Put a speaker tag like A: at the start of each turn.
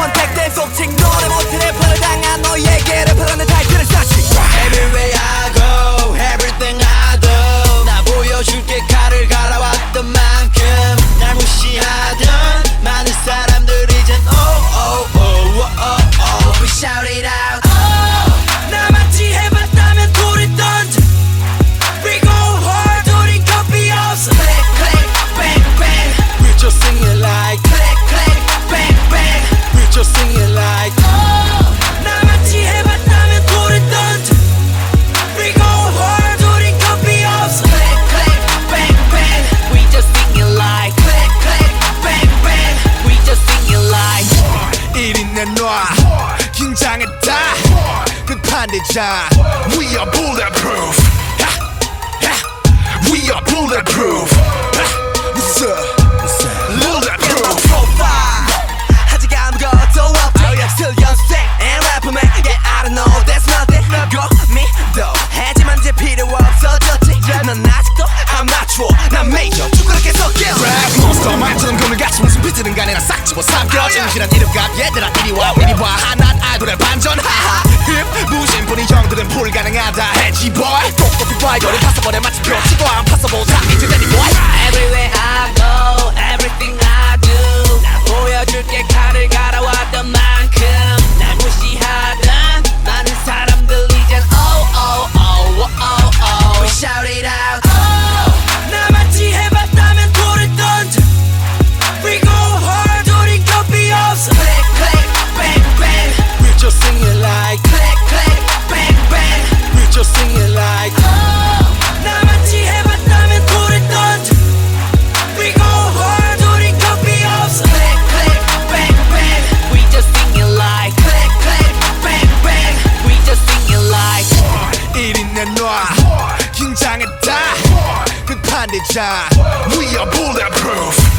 A: contacter 내놔. 긴장했다. 끝판대자. We are bulletproof. We are bulletproof. What's up
B: 내가
A: 싹 집어 삼켜. 진실한 이름값 얘들아 이리와 이리와. 하난 아이돌의 반전 하하. 힙 무신분이 형들은 불가능하다. 해지 boy. 똑똑히 봐 열이 파서 번에 맞춰 펴치고. 안 파서 보자 이제 되니 boy.
B: Everywhere I go everything
A: 내놔. 긴장했다. 끝판대자 We are bulletproof.